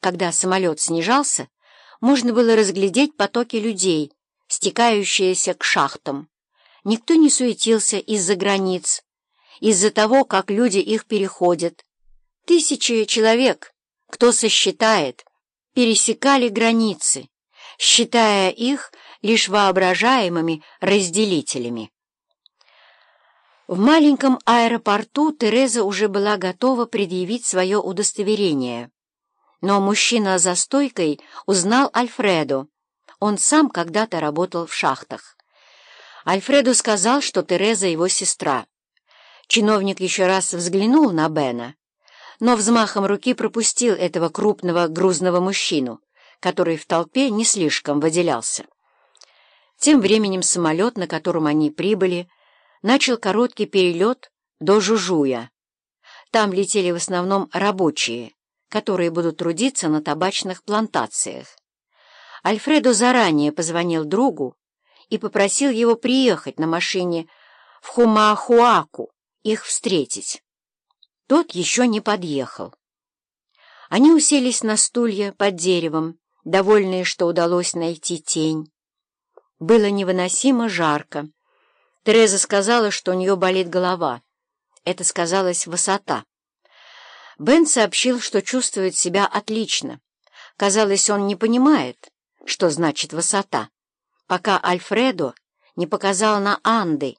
Когда самолет снижался, можно было разглядеть потоки людей, стекающиеся к шахтам. Никто не суетился из-за границ, из-за того, как люди их переходят. Тысячи человек, кто сосчитает, пересекали границы, считая их лишь воображаемыми разделителями. В маленьком аэропорту Тереза уже была готова предъявить свое удостоверение. Но мужчина за стойкой узнал Альфреду. Он сам когда-то работал в шахтах. Альфреду сказал, что Тереза его сестра. Чиновник еще раз взглянул на Бена, но взмахом руки пропустил этого крупного грузного мужчину, который в толпе не слишком выделялся. Тем временем самолет, на котором они прибыли, начал короткий перелет до Жужуя. Там летели в основном рабочие, которые будут трудиться на табачных плантациях. Альфредо заранее позвонил другу и попросил его приехать на машине в Хумаахуаку, их встретить. Тот еще не подъехал. Они уселись на стулья под деревом, довольные, что удалось найти тень. Было невыносимо жарко. Тереза сказала, что у нее болит голова. Это сказалась высота. Бен сообщил, что чувствует себя отлично. Казалось, он не понимает, что значит высота, пока Альфредо не показал на Анды.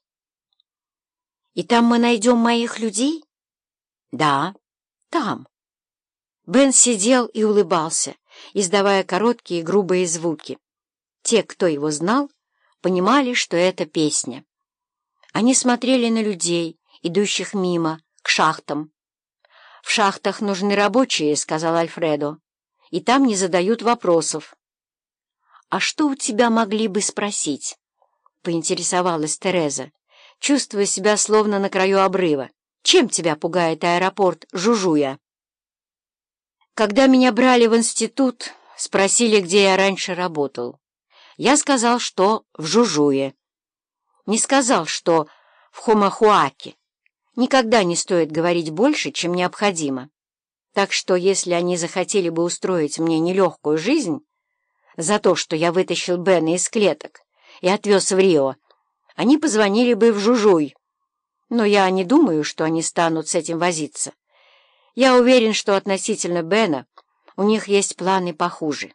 «И там мы найдем моих людей?» «Да, там». Бен сидел и улыбался, издавая короткие грубые звуки. Те, кто его знал, понимали, что это песня. Они смотрели на людей, идущих мимо, к шахтам, «В шахтах нужны рабочие», — сказал Альфредо, — «и там не задают вопросов». «А что у тебя могли бы спросить?» — поинтересовалась Тереза, чувствуя себя словно на краю обрыва. «Чем тебя пугает аэропорт Жужуя?» Когда меня брали в институт, спросили, где я раньше работал. Я сказал, что в Жужуе. Не сказал, что в Хомахуаке. Никогда не стоит говорить больше, чем необходимо. Так что, если они захотели бы устроить мне нелегкую жизнь за то, что я вытащил Бена из клеток и отвез в Рио, они позвонили бы в Жужуй. Но я не думаю, что они станут с этим возиться. Я уверен, что относительно Бена у них есть планы похуже.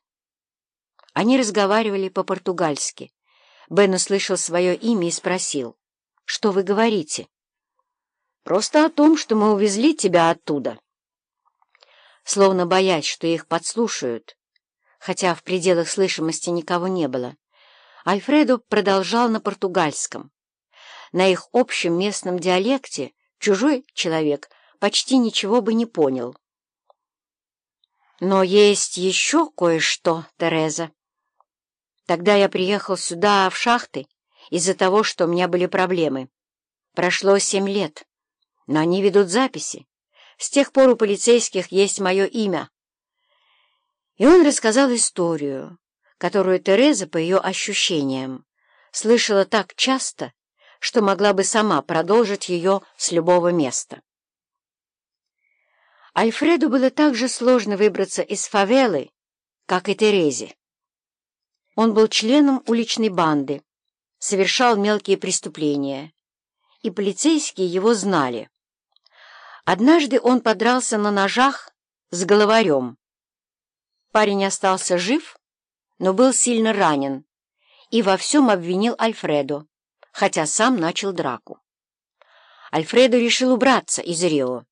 Они разговаривали по-португальски. Бен услышал свое имя и спросил, «Что вы говорите?» Просто о том, что мы увезли тебя оттуда. Словно боясь, что их подслушают, хотя в пределах слышимости никого не было, Альфредо продолжал на португальском. На их общем местном диалекте чужой человек почти ничего бы не понял. Но есть еще кое-что, Тереза. Тогда я приехал сюда, в шахты, из-за того, что у меня были проблемы. Прошло семь лет но они ведут записи. С тех пор у полицейских есть мое имя. И он рассказал историю, которую Тереза, по ее ощущениям, слышала так часто, что могла бы сама продолжить ее с любого места. Альфреду было так же сложно выбраться из фавелы, как и Терезе. Он был членом уличной банды, совершал мелкие преступления, и полицейские его знали. Однажды он подрался на ножах с головарем. Парень остался жив, но был сильно ранен и во всем обвинил Альфредо, хотя сам начал драку. Альфредо решил убраться из Рио